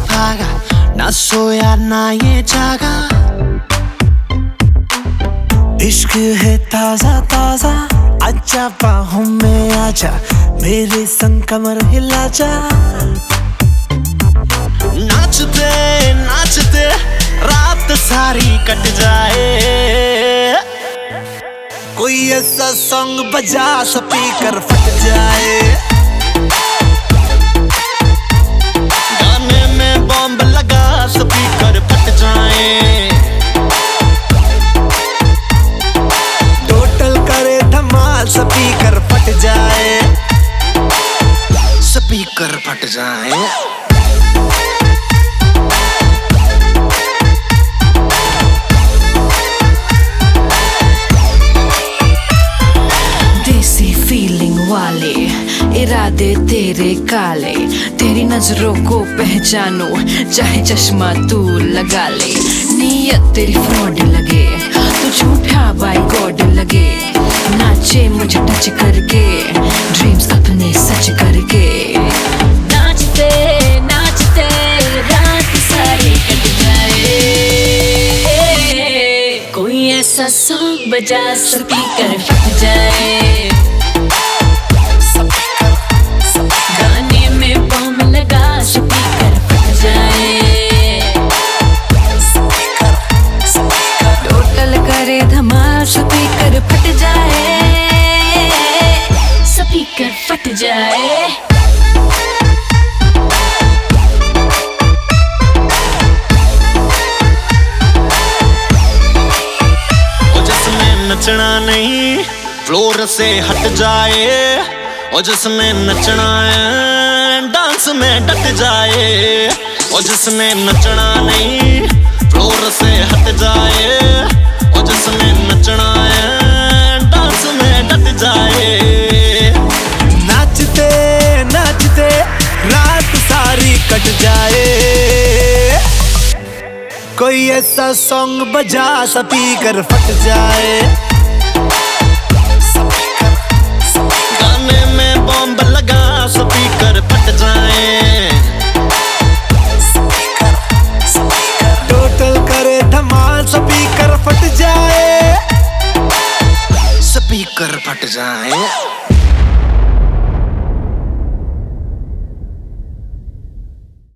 भागा, ना सोया ना ये जागा। इश्क है ताज़ा ताज़ा अच्छा बाहों में आजा, मेरे संग कमर हिला जा। नाचते नाचते रात सारी कट जाए। कोई ऐसा सॉन्ग बजा, स्पीकर फट जाए। स्पीकर फट जाए। देसी फीलिंग वाले, इरादे तेरे काले, तेरी नज़रों को पहचानो, चाहे चश्मा तू लगा ले। नीयत तेरी फ्रॉड लगे तू झूठा बाई गॉड लगे, नाचे मुझे टच करके। सॉन्ग बजा स्पीकर फट जाए। गाने में बम लगा जाए। टोटल करे फट जाए। स्पीकर फट जाए। नचना नहीं। फ्लोर से हट जाए और जिसमें नचना है, डांस में डट जाए और जिसमें नचना नहीं। फ्लोर से हट जाए और जिसमें नचना है, डांस में डट जाए। नाचते नाचते रात सारी कट जाए। कोई ऐसा सॉन्ग बजा स्पीकर फट जाए। स्पीकर फट जाए। स्पीकर फट जाए।